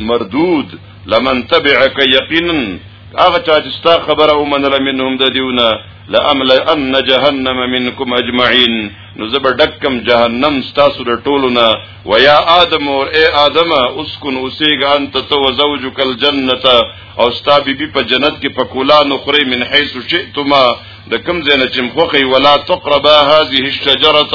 مردود لمن تبعك يقينا هغه چا چې ستا خبره ومنله منهم د دیونه لامل ان جهنم منکم اجمعين نو زبر دکم جهنم ستاسو د ټولونه ويا ادم اور اي ادم اسكن اسيګ انت تو زوجك الجنه او ستا بي بي په جنت کې پکولا نو خوري من حيث شئتما د کم زنه چې مخخي ولا تقربا هذه الشجره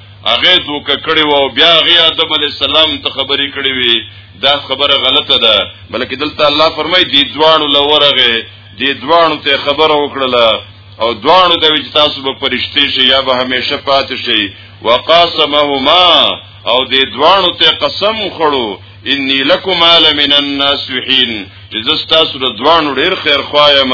هغه دوک کړي وو بیا هغه آدم علی السلام ته خبرې کړې وي دا خبره غلطه ده بلکې دلته الله فرمایي دي دوانو لورغه دي دوانو ته خبره وکړه او دوانو د وچ تاسو په پرشتي شي یا به همیشه پاتې شي وقاسمهما او دي دوانو ته قسم خړو انی لکم عالم من الناسحین چې زستا سره دوانو ډیر خیر خوایم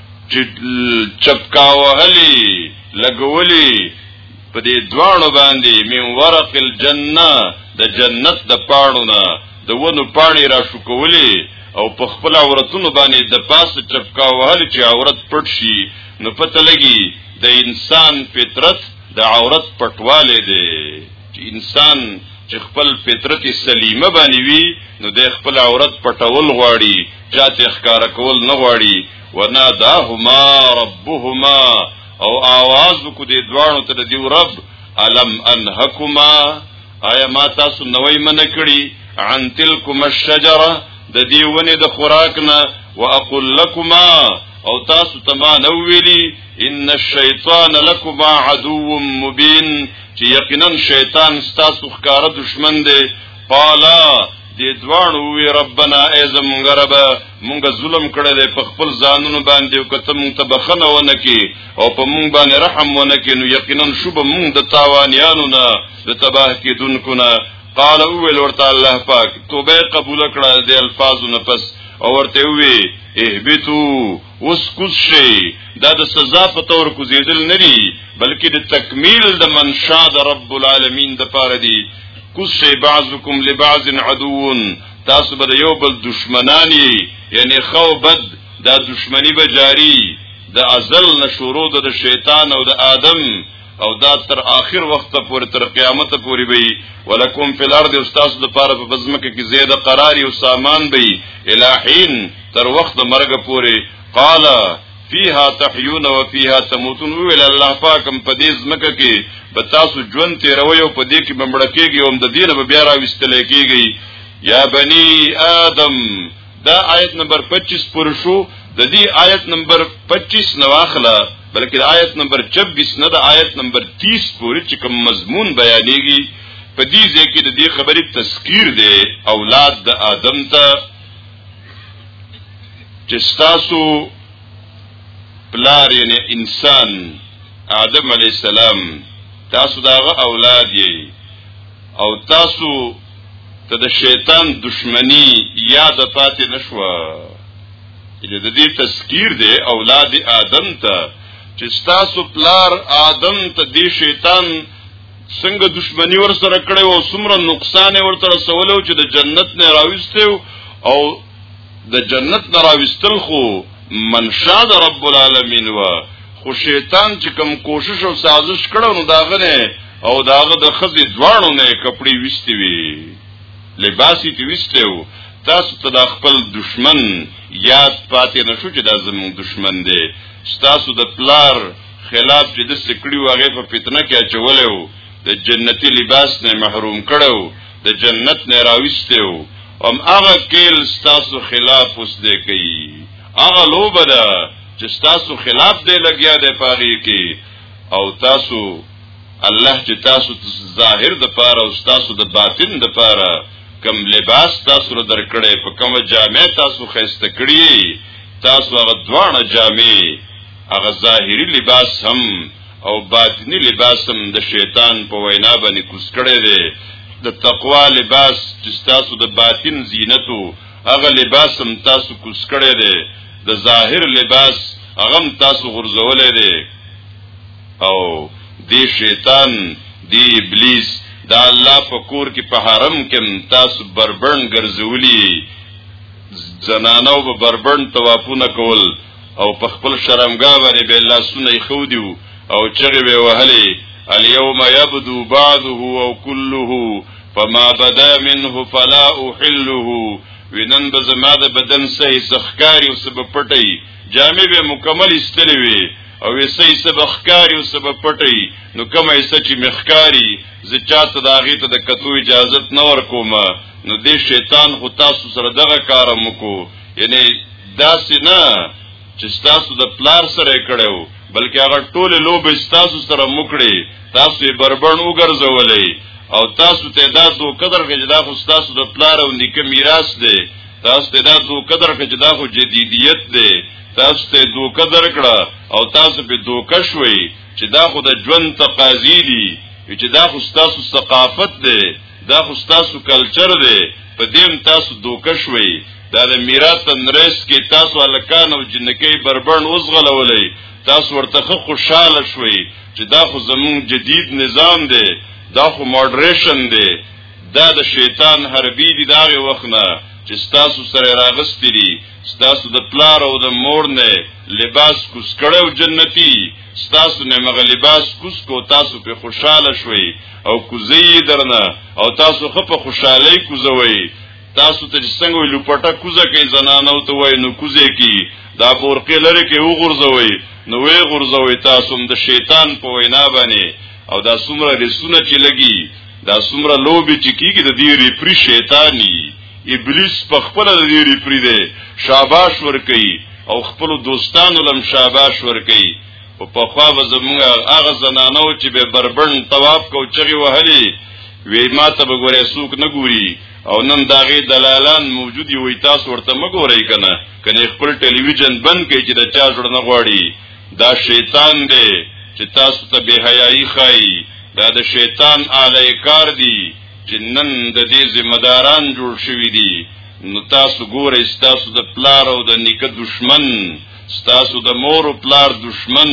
چې چپکا وهلي لګولي په دې دواړو باندې من ورق الجنه د جنت د پاڼو نه د ونو پاڼې را شو کولې او په خپل عورتونو باندې د پاسه چپکا وهل چې عورت پټ شي نو پته لګي د انسان فطرت د عورت پټواله دی چې انسان چې خپل فطرت سلیمه باندې وي نو د خپل عورت پټول غواړي چاته ښکار کول نه غواړي ونا دا هما ربهما او आवाज کو دې دوانو ته دی رب الم انحکما آیا ما تاسو نوې من کړی عن تلکما الشجره د دې ونې د خوراک نه واقول لكما او تاسو تما نو ویلی ان الشیطان لكما عدو مبین چې یقینا شیطان تاسو ښکار دشمن دی قالا دې دواړو وی ربنا ای زمونږ رب مونږ ظلم کړی دی په خپل ځانونو باندې او کته مونږ ته بخنه ونه کی او په مونږ باندې رحم ونه کی نو یقینا شوب مونږ د تاوانیانو نه د تباه کیدونکو نه قال او ویل ورته الله پاک توبه قبول کړه دې الفاظو نه پس او ورته وی اهبتو اوس کوز شي دا د سزا په تور کوزیدل نه دي بلکې د تکمیل د منشا د رب العالمین د پاره دي کوز شي بعضکم لبعض عدو تاسو به یو بل دشمنان یې یعنی خو بد دا دشمنی به جاری د ازل نشورو د شیطان او د آدم او دا تر آخر وخت پورې تر قیامت پورې وي ولکم فی الارض استاس د پاره په بزمکه کې زیاده قرار او سامان وي الہین تر وخت مرګ پورې قال فیها تحیون و فیها تموتون ویل الله پاکم په دې زمکه کې به تاسو ژوند تیروي او په دې کې بمړکیږي او د دینه به بیا راوستل کیږي یا بنی آدم دا آیت نمبر 25 پر شو د دې آیت نمبر 25 نواخله بلکې د آیت نمبر 26 نه د آیت نمبر 30 پورې چې کوم مضمون بیانېږي په دې ځای کې د دې خبرې تذکیر دی اولاد د آدم ته چې تاسو پلار یعنی انسان آدم علی السلام تاسو داغه اولاد یې او تاسو ته د شیطان دشمنی یاد پاتې نشوه چې د دې تذکیر دی اولاد آدم ته چې تاسو پلار آدم ته دې شیطان څنګه دشمنی ور سره کړو او څومره نقصان ورته رسولو چې د جنت نه راوستیو او د جنت نه راوستل خو منشا د رب العالمین و خو شیطان چې کوم کوشش او سازش کړو نو داغه نه او داغه د خزې دوانو نه کپړې وستې وي لباسي تی وستې وو تاسو ته د خپل دشمن یاد پاتې نشو چې دا زموږ دشمن دی تاسو د پلار خلاف چې د سکړی واغې په فتنه کې اچولې وو د جنتی لباس نه محروم کړو د جنت نه راويسته وو ام هغه کېل تاسو خلاف اوس دې کوي هغه لوبه ده چې تاسو خلاف دې لګیا دی پاغي کې او تاسو الله چې تاسو ظاهر د پاره او تاسو د باطن د پاره کم لباس تاسو را درکړې په کومه جامع تاسو خسته کړی تاسو هغه دوانه جامع هغه ظاهری لباس هم او باطنی لباس هم د شیطان په وینا باندې کوس کړی دی د تقوا لباس چې تاسو د باطن زینتو هغه لباس هم تاسو کوس کړی دی د ظاهر لباس هغه تاسو غرزولې دی او دی شیطان دی ابلیس دا الله په کور کې په حرم کې تاسو بربند ګرځولي زنانو به بربند توافونه کول او په خپل شرمګاه باندې به الله سونه خو دیو او چغه به وهلې اليوم يبدو بعضه او كله فما بدا منه فلا احله وینن به زما د بدن سه سخکاری او سب پټي جامې به مکمل استلوي او ایسه ایسه بخکاری او سبب پټی نو کم ایسه چې مخکاری زه چاته د هغې ته د کتو اجازت نه ورکوم نو دې شیطان خو تاسو سره دغه کار مکو یعنی داسې نه چې تاسو د پلار سره کړو بلکې هغه ټول لوب تاسو سره مکړي تاسو یې بربند وګرځولې او تاسو ته دا څو قدر کې دا خو تاسو د پلار او نیکه میراث دی تاسو ته دا څو قدر کې دا خو جدیدیت دی تاسو ته دوکه درکړه او تاسو په دوکه شوي چې دا خو د ژوند تقاضي دي چې دا خو تاسو ثقافت دی دا خو تاسو کلچر دی په دې تاسو دوکه شوي دا د میراث تنرس کې تاسو الکان او جنکی بربند اوسغلولې تاسو ورته خوشاله شوي چې دا خو زمون جدید نظام دی دا خو ماډریشن دی دا د شیطان حربی دی داغه وخت نه چې تاسو سره راغستې دي ستاسو د پلار او د مور نه لباس کوس کړو جنتی ستاسو نه مغه لباس کوس کو تاسو په خوشاله شوي او کوزي درنه او تاسو خو په خوشحالي کوزوي تاسو ته څنګه ویلو پټه کوزه کوي زنانه او ته وای نو کوزه کی دا بورقه لره کې وګرځوي نو وی غرزوي تاسو د شیطان په وینا باندې او دا سمره رسونه چې لګي دا سمره لوبي چې کیږي د دې ریپری شیطانی ابلیس په خپل د دې ریپری دی شاباش ور کوي او خپل دوستانو لم شاباش ور کوي او په خوا به زمونږ هغه زنانو چې به بربند طواف کو چغي وهلي وی ما ته به ګورې سوق نه ګوري او نن داغه دلالان موجودي وي تاسو ورته مګورئ کنه کنه خپل ټلویزیون بند کړئ چې دا چا جوړ نه غواړي دا شیطان دی چې تاسو ته بے حیايي خای دا د شیطان اعلی کار دی چې نن د دې ذمہ داران جوړ شوی دي نو تاسو ګورئ تاسو د پلار او د نیکه دشمن تاسو د مور او پلار دشمن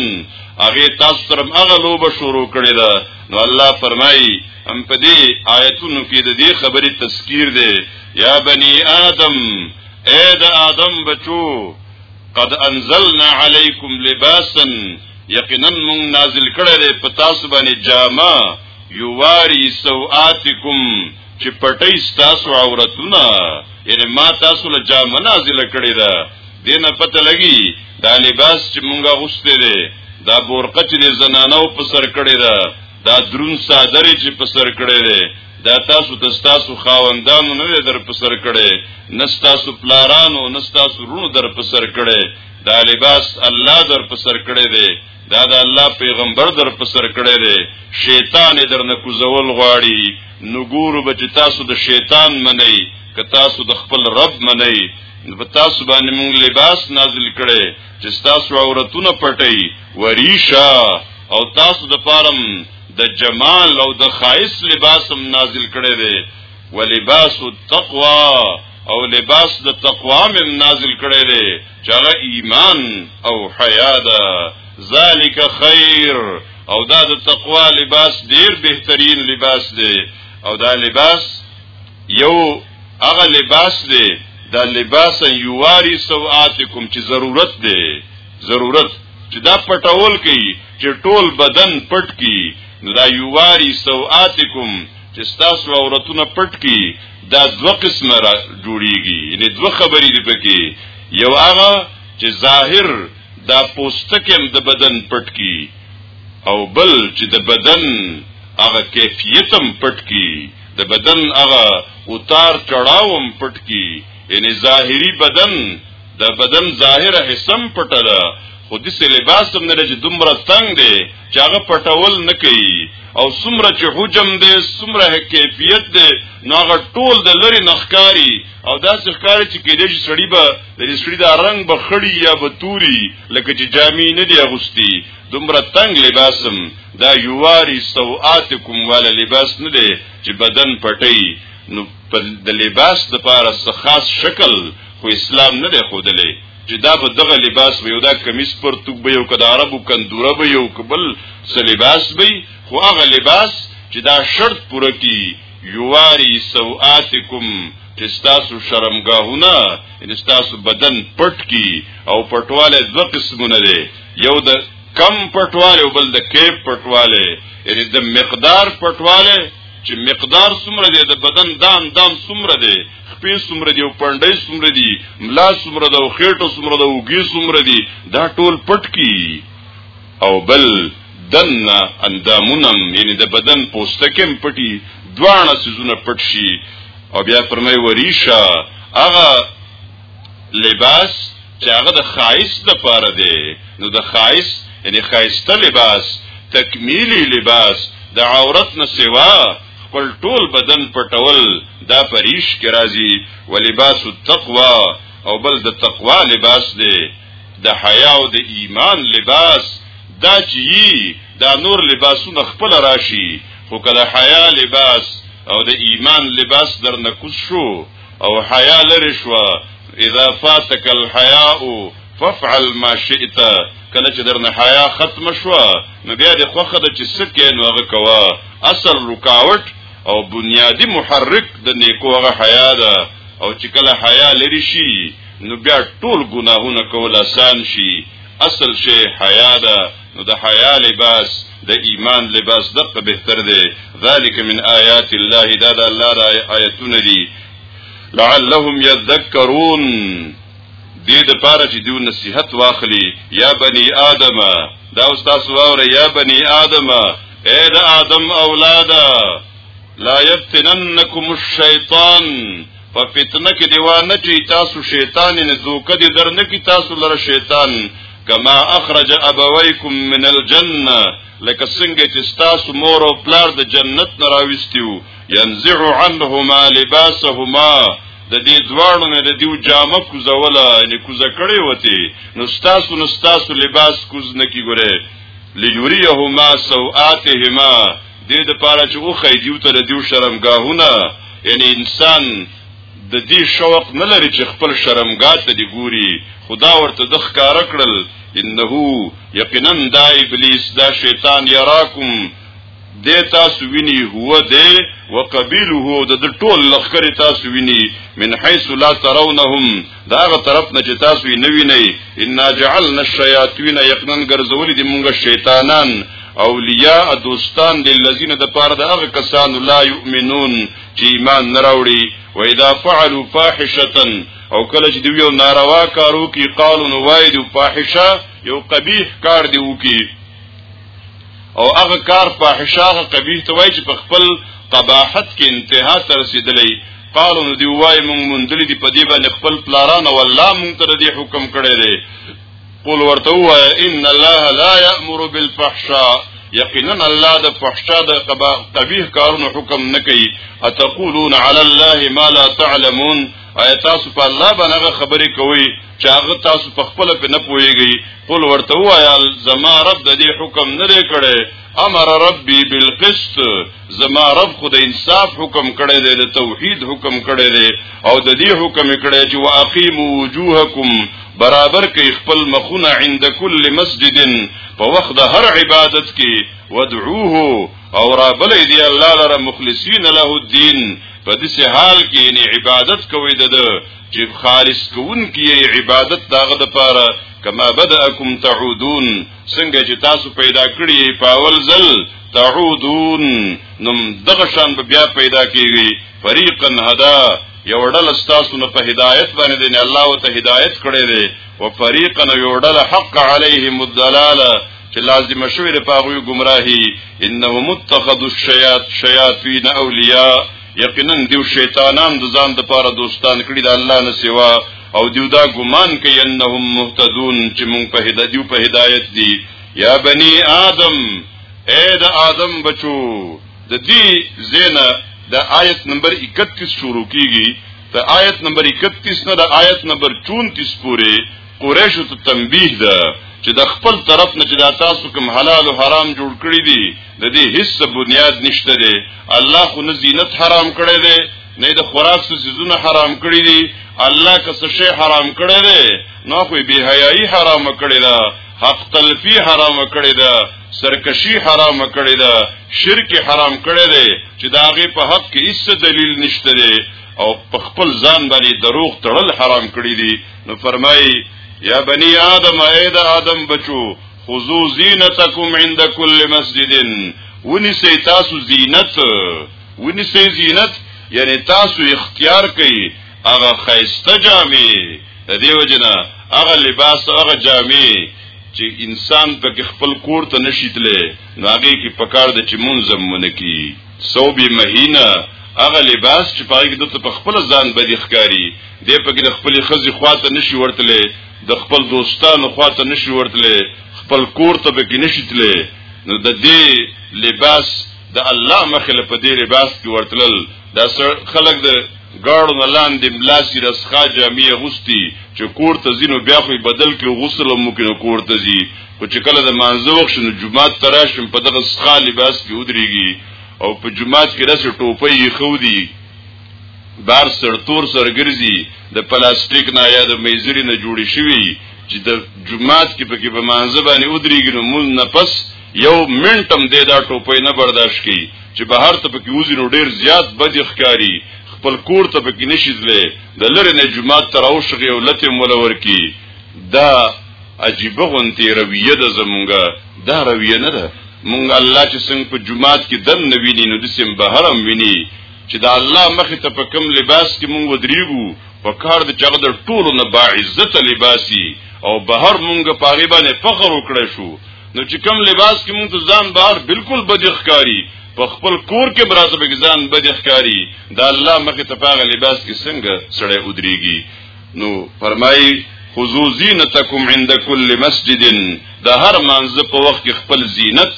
هغه تاسو سره هغه لوبه شروع کړې ده نو الله فرمایي هم په دې آیتونو کې د دې خبرې تذکیر دی یا بنی آدم اے د آدم بچو قد انزلنا علیکم لباسا یقینا مون نازل کړه دې پتا سو باندې جامه یواری سوآتکم چې پټي تاسو عورتونه یعنی ما تاسو له جا منازل کړی دا دینه پته لګي دا لباس چې مونږه غوسته دي دا بورقه چې زنانو په سر کړی دا دا درون صادر چې په سر کړی دی دا تاسو د تاسو خاوندانو نه در په سر کړی نه تاسو پلارانو نه تاسو رونو در په سر کړی دا لباس الله در په سر کړی دی دا د الله پیغمبر در په سر کړی دی شیطان در نه کوزول غواړي نو ګورو به چې تاسو د شیطان منئ که تاسو د خپل رب منئ په تاسو باندې موږ لباس نازل کړي چې تاسو عورتونه پټي وریشا او تاسو د پارم د جمال او د خایس لباس هم نازل کړي دي ولباس التقوا او لباس د تقوا هم نازل کړي دي چغه ایمان او حیا ده ذالک خیر او دا د تقوا لباس ډیر بهترین لباس دی او دا لباس یو هغه لباس دی دا لباس یواری سوآتکم چې ضرورت دی ضرورت چې دا پټول کی چې ټول بدن پټ کی نو دا یواری سوآتکم چې تاسو عورتونه پټ کی دا دوه قسمه را جوړیږي یعنی دوه خبرې دي پکې یو هغه چې ظاهر دا پوستکم د بدن پټ کی او بل چې د بدن هغه کیفیتم پټ کی د بدن هغه اوتار چړاوم پټ کی یعنی ظاهری بدن د بدن ظاهره حسم پټه ده خو د سې لباس هم نه لږ دومره تنگ دی چې هغه پټول نه کوي او څومره چې حجم دی څومره کیفیت دی نو هغه ټول د لری نخکاری او دا څخکاری چې کېدې چې سړی به د سړی د رنگ به خړی یا به توري لکه چې جامې نه دی اغوستي دومره تنگ لباسم دا یواری سوآتکم والا لباس نه دی چې بدن پټي نو د لباس د پاره خاص شکل خو اسلام نه دی خودلې چې دا به دغه لباس به یو دا کمیس پرتوک به یو که د عربو کندوره به یو که بل څه لباس به خو هغه لباس چې دا شرط پوره کی یواری سوآتکم چې ستاسو شرمګاهونه ان ستاسو بدن پټ کی او پټواله دو قسمونه دی یو د کم پټواله او بل د کیپ پټواله یعنی د مقدار پټواله چې مقدار څومره دی د بدن دام دام څومره دی خپې سمره دی او پنډې سمره دی ملا سمره ده او خېټه سمره ده او ګي سمره دی دا ټول پټ کی او بل دن اندامونم یعنی د بدن پوستکم پټي دواړه سيزونه پټ شي او بیا فرمای وریشا هغه لباس چې هغه د خایس د پاره دی نو د خایس یعنی خایسته لباس تکمیلی لباس د عورت نه سوا خپل ټول بدن پټول دا پریش کې راځي ولباس التقوا او بل د تقوا لباس دی د حیا او د ایمان لباس دا چې دا نور لباسونه خپل راشي خو کله حیا لباس او د ایمان لباس در نکوس شو او حیا لری شو اذا فاتك الحياء فافعل ما شئت کله چې درنه حیا ختم شو نو بیا د خوخه د چې سکه نو هغه کوا اصل رکاوټ او بنیادی محرک د نیکو هغه حیا ده او چې کله حیا لري شي نو بیا ټول ګناهونه کول آسان شي اصل شی حیا ده نو د حیا لباس د ایمان لباس دقه بهتر دی ذالک من آیات الله دا د الله د آیتونه دي لعلهم یذکرون دې د پاره چې دیو نصیحت واخلي یا بنی آدم دا استاد واوره یا بنی آدم اے د آدم اولاده لا يفتننكم الشيطان په فتنه کې دی وانه چې تاسو شیطان نه دوکه دي در نه کی تاسو لره شیطان کما اخرج ابویکم من الجنه لکه څنګه چې تاسو مور او پلار د جنت نه راوستیو ينزع عنهما لباسهما د دې دواړو نه د دیو جامه کوزوله یعنی کوزه کړې وتی نو تاسو نو تاسو لباس کوز نه کی ګره ليريهما سوآتهما دې د پاره چې او خې دیو ته دیو شرمګاهونه یعنی انسان د دې شوق نه لري چې خپل شرمګاه ته دی ګوري خدا ورته د ښکار کړل انه یقینا د ابلیس دا شیطان یراکم د تاسو ویني هو دی وقبیله د ټول لخر تاسو ویني من حيث لا ترونهم داغه طرف نه چې تاسو یې نوی نه ان جعلنا الشیاطین یقینا ګرځولې دي مونږه شیطانان اولیاء دوستان للذین د پاره د هغه کسان لا یؤمنون چې ایمان نه راوړي و اذا فعلوا فاحشه او کله چې دوی ناروا کارو کې قالو نو وایي فاحشه یو قبیح کار دی وکي او هغه کار فاحشه هغه قبیح ته وای چې په خپل قباحت کې انتها ته رسیدلې قالو نو دی وای مونږ مندلې دی په دې باندې خپل پلاران او الله مونږ ته دې حکم کړی دی قول ورته وای ان الله لا یامر بالفحشاء یقینا الله د فحشا د قبیح کارونو حکم نه کوي اتقولون علی الله ما لا تعلمون آیا تاسو په الله باندې خبرې کوئ چې هغه تاسو په خپل په نه پويږي قل ورته وایا زما رب د دې حکم نه لري کړي امر ربي بالقسط زما رب خو د انصاف حکم کړي دی د توحید حکم کړي دی او د دې حکم کړي چې واقیموا وجوهکم برابر کوي خپل مخونه عند كل مسجد په وخت د هر عبادت کې ودعوه او را بلې دی الله لره مخلصین له الدين په دې حال کې یعنی عبادت کوي د چې خالص کوون کې عبادت داغه د پاره کما بدأکم تعودون څنګه چې تاسو پیدا کړی په اول ځل تعودون نم دغه شان به بیا پیدا کیږي فریقا هدا یو ډل تاسو نه په هدایت باندې دی الله او ته هدایت کړی دی او فریقا یو ډل حق علیهم الضلاله چې لازم شوی د پاغوی گمراهی انه متخذ الشیاط شیاطین اولیاء یقینا دیو شیطانان د ځان د پاره دوستان کړی د الله نه سوا او دیو دا ګمان کوي انهم مهتدون چې مونږ په هدایت دیو په هدایت دی یا بنی آدم اے د آدم بچو د دې زینا د آیت نمبر 31 شروع کیږي ته آیت نمبر 31 نه د آیت نمبر 34 پورې قریشو ته تنبیه ده چې د خپل طرف نه چې دا تاسو کوم حلال او حرام جوړ کړی دي د دې هیڅ بنیاد نشته دی الله خو نه زینت حرام کړی دی نه د خوراک څه سيزونه حرام کړی دي الله که څه شی حرام کړی دی نو خو به حیايي حرام کړی دا حق تلفی حرام کړی دا سرکشی حرام کړی دا شرک حرام کړی دی چې دا غي په حق کې هیڅ دلیل نشته دی او په خپل ځان باندې دروغ تړل حرام کړی دي نو فرمای یا بنی آدم اید آدم بچو خذو زینتکم عند کل مسجد ونی سی تاسو زینت ونی سی زینت یعنی تاسو اختیار کئ هغه خیسته جامې د دیو جنا هغه لباس هغه جامې چې انسان په خپل کور ته نشیتله نو هغه کې پکار د چې منظم مونږ کی سو به مهینه هغه لباس چې پای کې د په خپل ځان بدی ښکاری دی په کې د خپل خزي خواته نشي ورتلې د خپل دوستانو خواته نشي ورتلې خپل کور ته به کې نشي تلې نو د دې لباس د الله مخله په دې لباس کې ورتلل دا خلک د ګاړو ملان د ملاسي رسخه جامع غوستي چې کور ته زینو بیا خو بدل کې غسل ممکن کور ته زی خو چې کله د مانځه وخت شنو جمعات تراشم په دغه سخا لباس کې ودرېږي او په جمعات کې راسي ټوپۍ یې خودي بار سرتور سرګرځي د پلاستیک نه یا د میزری نه جوړی شوی چې د جمعات کې پکې په مانځه باندې ودرېږي نو مون نه پس یو منټم دې دا ټوپۍ نه برداشت کی چې بهر ته پکې وزي نو ډیر زیات بد ښکاری خپل کور ته پکې نشیدلې د لری نه جمعات تراوشغه او لته مولور کی دا عجیب غونتی رویه ده زمونږه دا رویه نه ده مونږ الله چې څنګه په جمعات کې دن نه ویني نو د سیم بهر هم ویني چې دا الله مخ ته په کم لباس کې مونږ ودریګو په کار د چغ د ټولو نه با عزت لباسي او بهر مونږ پاغي باندې فخر وکړې شو نو چې کم لباس کې مونږ ته ځان بهر بالکل بدخکاری په خپل کور کې برازه به ځان بدخکاری دا الله مخ ته پاغه لباس کې څنګه سړی ودریږي نو فرمایي خذو زینتکم عند کل مسجد د هر مانځ په وخت کې خپل زینت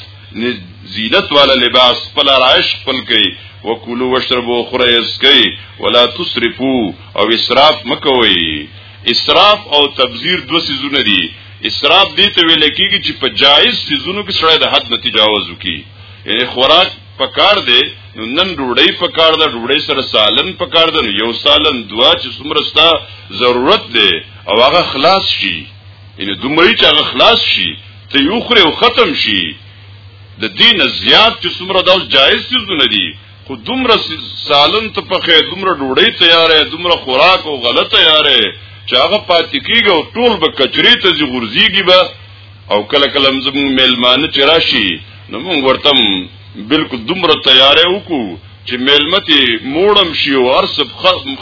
زینت والا لباس خپل رایش خپل کوي وکولو وشربو خره اسکی ولا تسرفو او اسراف مکوي اسراف او تبذیر دو سيزونه دي اسراف دي ته ویل کیږي چې په جایز سيزونو کې سړی د حد نه تجاوز وکي یعنی خوراک پکار دی نو نن ډوډۍ پکار ده ډوډۍ سره سالن پکار ده نو یو سالن دوا چې څومره ستا ضرورت دی او هغه خلاص شي یعنی دومره چې هغه خلاص شي ته یو خره او ختم شي د دین زیات چې څومره دا جایز څه دي خو دومره سالن ته پخې دومره ډوډۍ تیارې دومره خوراک او غلطه یارې چې هغه پاتې کیږي او ټول به کچري ته ځي غورځيږي به او کله کله زموږ میلمانه چې راشي نو موږ ورته بالکل دومره تیارې وکړو چې میلمتي موړم شي او ارس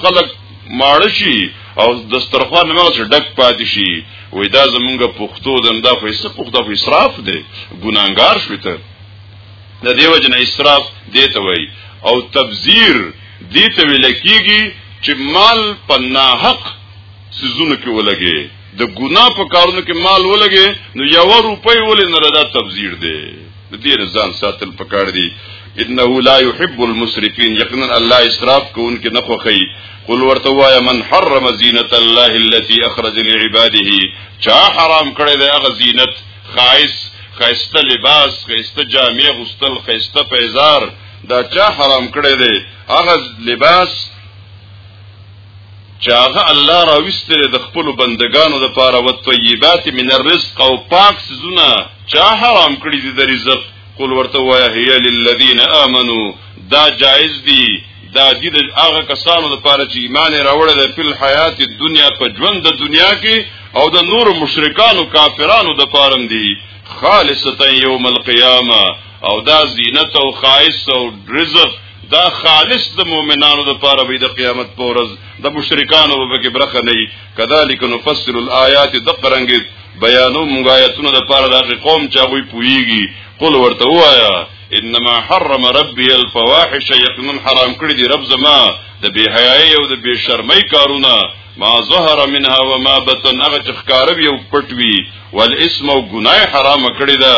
خلق ماړ شي او دسترخوان موږ سره ډک پاتې شي وې دا زمونږ پښتو دنده خو یې پښتو خو اسراف دی ګناګار شو ته د دیو جن اسراف دی ته وای او تبذیر دی ته ویل کیږي چې مال په ناحق سيزونو کې ولګي د ګناه په کارونو کې مال ولګي نو یو روپۍ ولې نه دا تبذیر دی د دې رضان ساتل پکار دی انه لا يحب المسرفين یقینا الله اسراف کوونکې نه خوخی قل ورته وایا من حرم زینت الله التي اخرج لعباده چا حرام کړی دی هغه زینت خایس خیسته لباس خیسته جامع غستل خیسته پیزار دا چا حرام کړی دی هغه لباس چې هغه الله راوستل د خپل بندگانو لپاره او طیبات من الرزق او پاک سزونه چا حرام کړی دي د رزق قل ورته وایا هي للذین آمنو دا جایز دی دا دي د هغه کسانو لپاره چې ایمان راوړل په حیات دنیا په ژوند د دنیا کې او د نور مشرکانو کافرانو د پاره دی خالصتا یوم القیامه او دا زینت او خایس او رزق دا خالص د مؤمنانو د پاره وي د قیامت پر ورځ د مشرکانو به کې برخه نه وي کذالک نفصل الایات د قرنګ بیانو موږ آیاتونو د پاره د قوم چا وي پويږي قل ورته وایا انما حرم ربي الفواحش یقینا حرام کړی دی رب زما د بی حیاي او د بی شرمۍ کارونه ما ظهر منها وما بطن هغه چې ښکاروي او پټوي والاسم او ګناه حرام کړی ده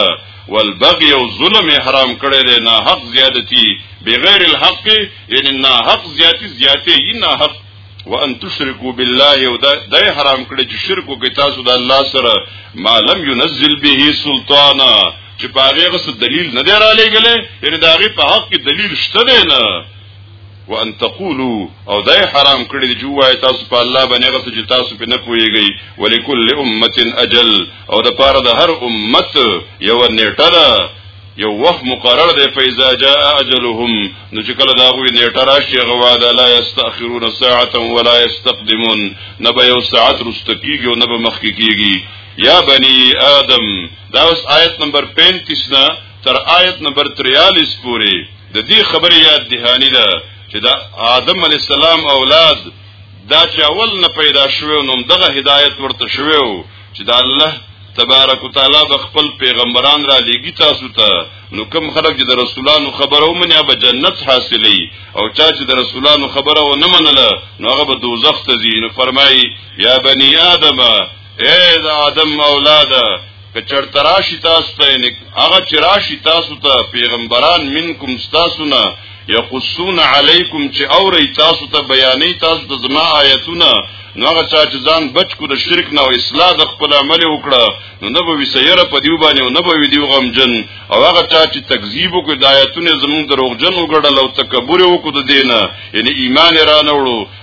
والبغي او ظلم حرام کړی دی نه حق زیادتی بغیر الحق یعنی نه حق زیاتی زیاتی یی نه حق وان تشركوا بالله او دا حرام کړی چې شرک وکړي تاسو د الله سره ما لم ينزل به سلطانا چې په هغه غس دلیل نه دی را لېګلې یعنی دا غي په حق کې دلیل شته نه وان تقولوا او دای حرام کړی دی چې وای تاسو په الله باندې غس چې تاسو په نه پويږئ ولکل امه اجل او د پاره د هر امت یو نیټه ده یو وخت مقرر دی فیزا جاء اجلهم نو چې کله دا غوی نیټه راشي غوا دا لا یستاخرون ساعه ولا یستقدمون نه به یو ساعت رستکیږي او نه به مخکې کیږي یا بنی آدم دا اوس آیت نمبر 35 نه تر آیت نمبر 43 پورې د دې خبرې یاد دهانی ده چې دا آدم علی السلام اولاد دا چې اول نه پیدا شوی نو دغه هدایت ورته شوی چې دا الله تبارک وتعالى د خپل پیغمبران را لېږي تاسو ته نو کوم خلک چې د رسولانو خبره ومني به جنت حاصلې او چا چې د رسولانو خبره ونه منله نو هغه به دوزخ ته ځي نو فرمایي یا بنی آدم اے دا آدم اولاد که چرته راشي تاسو ته هغه چې راشي تاسو ته پیغمبران منکم تاسو نه یقصون علیکم چې اوري تاسو ته بیانې تاسو ته زما آیتونه نو هغه چا چې ځان بچ کو د شرک نه او اصلاح د خپل عمل وکړه نو نه به وسیره په دیو باندې او نه به دیو غمجن او هغه چا چې تکذیب وکړ د آیاتونو زمون دروغجن وګړل او تکبر وکړ د دینه یعنی ایمان را نه وړو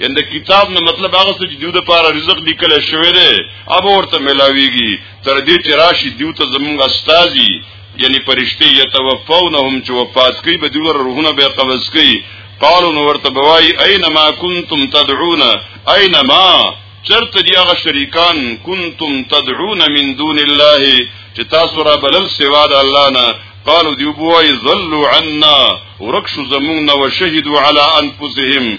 یند کتاب نه مطلب هغه څه چې دیو د پاره رزق لیکل شوی دی اب ورته ملاویږي تر دې چې راشي دیو ته زمونږ استاذي یعنی پرشتي یتوفونهم چې وفات کوي به دیو روحونه به قبض کوي قالو نو ورته بوای اينما کنتم تدعون اينما چرته دی هغه شریکان کنتم تدعون من دون الله چې تاسو را بلل سوا د الله نه قالو دی بوای ظلوا عنا ورکشو زمون نو شهدوا على انفسهم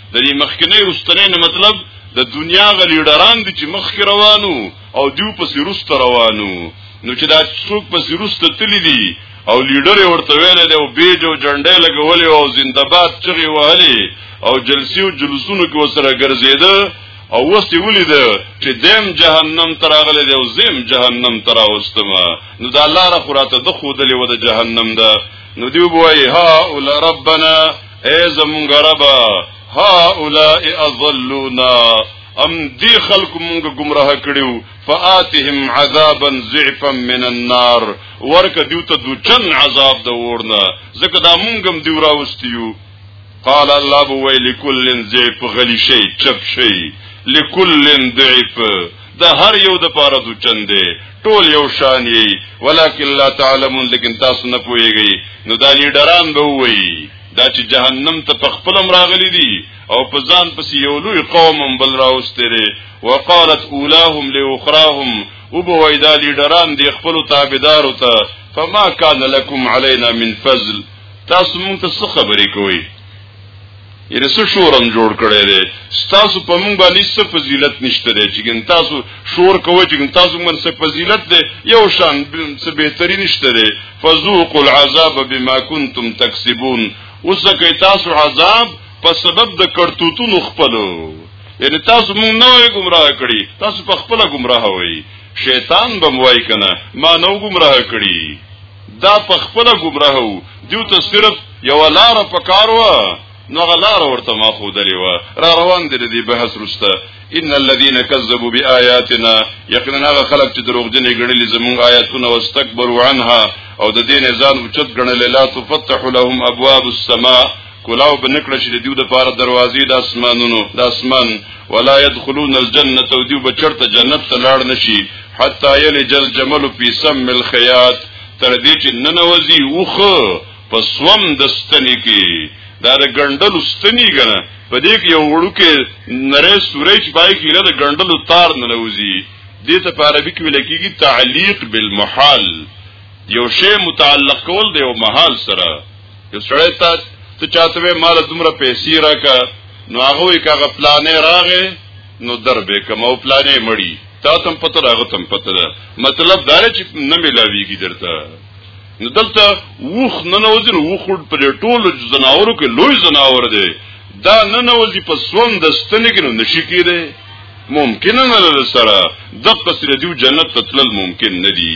د دې مخکنی رستنی نه مطلب د دنیا غلیډران دي چې مخک روانو او دیو پسې رست روانو نو چې دا څوک پسې رست تللی دي او لیډر ورته ویل دی او بیج او جنډه لګولې او زنده‌باد چغې وهلې او جلسې او جلوسونو کې وسره ګرځېده او وسې ولید چې دیم جهنم تراغله دی او زم جهنم تراوستما نو دا لار خراته د خودلې و د جهنم ده نو دی وایي ها اول ربنا اے زمونږ رب هؤلاء اضلونا ام دی خلق مونږ گمراه کړیو فآتهم عذابا ضعفا من النار ورکه دیو ته دو چن عذاب د ورنه زکه دا مونږ هم دیو راوستیو قال الله بو ویل کل ضعف غلی شی چپ شی لکل ضعف د هر یو د پاره د چند ټول یو شان یي ولکن لا تعلمون لیکن تاسو نه پوهیږئ نو دا لیډران به وایي دا چې جهنم ته په خپل راغلي دي او په ځان پسې یو لوی قوم هم بل راوستره وقالت اولاهم لاخراهم وبوي دا لیډران دي خپل تابعدارو ته فما كان لكم علينا من فضل تاسو مونږ ته څه خبرې کوئ یره څه شورم جوړ کړی دی تاسو په مونږ باندې څه فضیلت نشته دی چې ګن تاسو شور کوی چې ګن تاسو مونږ څه فضیلت دی یو شان څه بهتري نشته دی فذوقوا العذاب بما كنتم تکسبون اوس ځکه تاسو عذاب په سبب د کرتوتونو خپلو یعنی تاسو مونږ نه وای گمراه کړی تاسو په خپل گمراه وای شیطان بم وای کنه ما نو گمراه کړی دا په خپل گمراه وو دیو ته صرف یو لار په کار و نو غلار ورته ما خو دلی و را روان دي دې بحث رسته ان الذين كذبوا بآياتنا یقینا هغه خلک چې دروغجن غړلې زموږ آیاتونه واستكبروا عنها او د دین ځان اوچت غړلې لا تفتح لهم ابواب السماء کولاو به نکړه چې د دیو د پاره دروازې د اسمانونو د اسمان ولا يدخلون الجنه او دیو به چرته جنت ته لاړ نشي حتا یل جل جمل فی سم الخیات تر دې چې ننوځي اوخه په سوم د ستنې کې دا د ګندل ستنی کنه په دې کې یو وړو کې نری سورې چې پای کې د ګندل تار نه لوزي دې ته په عربي کې ویل کېږي تعلیق بالمحال یو شی متعلق کول دی او محل سره یو سړی ته ته چاته به مال دومره پیسې راکا نو هغه وی کاغه پلانې راغې نو در به کوم او پلانې مړی تا تم پته راغه تم پته ده مطلب دا چې نه ملاویږي درته نو دلته وخ نه نوځي نو وخ په ټول جناورو کې لوی جناور دی دا نه نوځي په سوم د ستنې کې نو نشي کېده ممکن نه لري سره د قصر دیو جنت تتل ممکن نه دی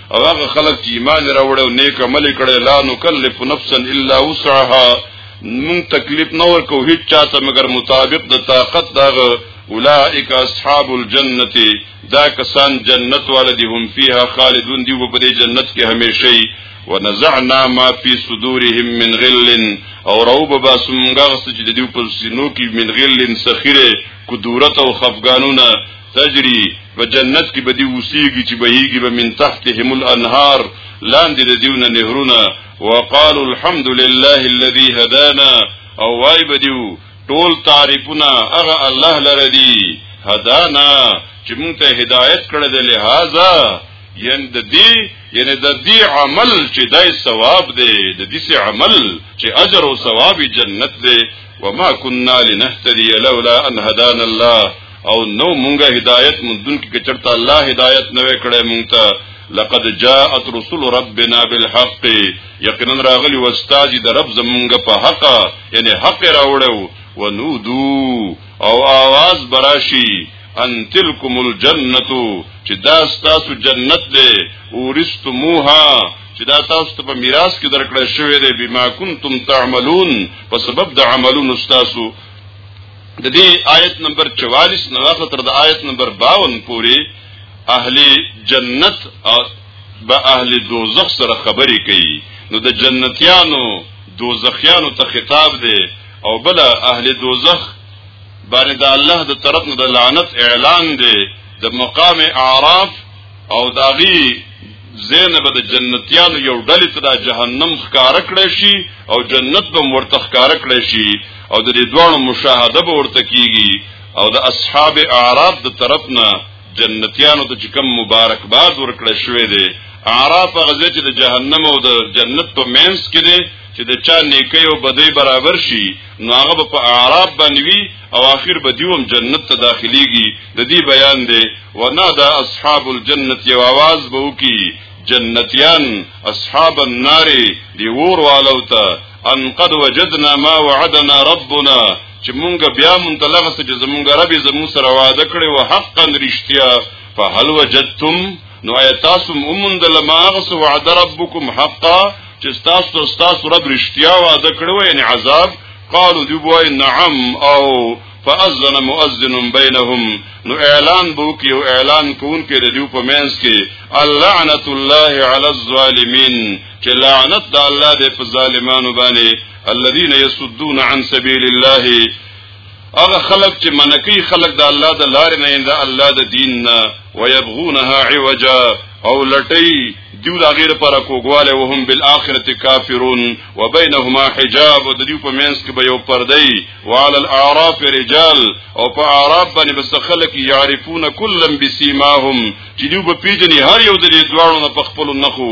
او هغه خلک چې ایمان راوړ او نیک عمل کړي لا نکلف نفسا الا وسعها مون تکلیف نه ورکو هیڅ چاته مگر مطابق د طاقت دغه اولئک اصحاب الجنه دا کسان جنت والدی هم فیها خالدون دی په دې جنت کې همیشئ ونزعنا ما فی صدورهم من غل او روب با سمغغس چې د دې په سینو کې من غل سخیره کدورت او خفقانونه تجری په جنت کې به دی اوسېږي چې بهيږي به من تحتهم الانهار لاندې د دیونه نهرونه وقالو الحمد لله الذي هدانا او وای به دیو ټول تعریفونه هغه الله لره دی هدانا چې موږ ته هدایت کړی دی لہذا یعنی د دې یعنی د دې عمل چې دای ثواب دی د دې عمل چې اجر او ثواب جنت دی وما كنا لنهتدي لولا ان هدانا الله او نو مونږه هدایت مندون کې چرته الله هدایت نه وکړي مونږ ته لقد جاءت رسل ربنا بالحق یقینا راغلی واستاج د رب زمونږ په حق یعنی حق راوړو ونودو او आवाज براشي ان تلکم الجنه چې دا تاسو جنت دی اورستموها چې دا تاسو ته په میراث کې درکړل شوی دی بما کنتم تعملون په سبب د عملونو تاسو د دې آیت نمبر 44 نه واخله تر د آیت نمبر 52 پورې اهل جنت او به اهل دوزخ سره خبرې کوي نو د جنتیانو دوزخیانو ته خطاب دی او بل اهل دوزخ باندې د الله د طرف نه د لعنت اعلان دی د مقام اعراف او داغي زینب د جنتیانو یو ډلې ته د جهنم ښکار کړی شي او جنت به ورته ښکار کړی شي او د دې دوه مشاهده به ورته کیږي او د اصحاب اعراف د طرفنا جنتیانو ته چې کوم مبارک باد ورکړی شوی دی اعراف غزه چې د جهنم او د جنت په مینس کې دی چې د چا نیکی او بدی برابر شي نو هغه په اعراف باندې او اخر به دیوم جنت ته داخليږي د دې بیان دی ونادا اصحاب الجنت یو आवाज به وکي جنتیان اصحاب النار دی ور والو ته ان قد وجدنا ما وعدنا ربنا چې مونږه بیا مونږ ته لغه چې زمونږ رب زمو سره وعده کړی او حقا رښتیا فهل وجدتم نو آیا تاسو مومند لما غس وعد ربکم حقا چې تاسو ته تاسو رب رښتیا وعده کړو یعنی عذاب قالو دی وای نعم او فاذن مؤذن بینهم نو اعلان بو کې او اعلان کون کې د دیو په مینس کې اللعنت الله علی الظالمین چې لعنت د الله دې په ظالمانو باندې الذين يسدون عن سبيل الله هغه خلق چې منکی خلق د الله د لارې نه د الله د دین نه ويبغونها عوجا او لټي دیو د غیر پر کوګواله او هم بالاخره کافرون وبينهما حجاب د دیو په منځ کې به یو پردی وعلى الاعراف رجال او په اعراف باندې بسخلک يعرفون كلا بسيماهم چې دیو په پیجنې هر یو د دوړو نه په خپل نخو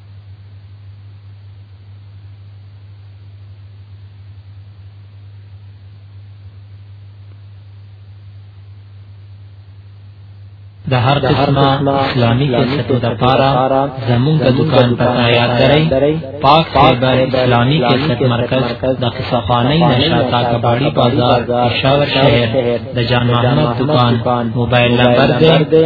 د هر قسمه اسلامي کیسټو د پاره زموږ د دکان پتا یاد درئ پاک خیبر اسلامي کیسټ مرکز د قصفانی نشاتا کباړی بازار پېښور شهر د جان محمد دکان موبایل نمبر دی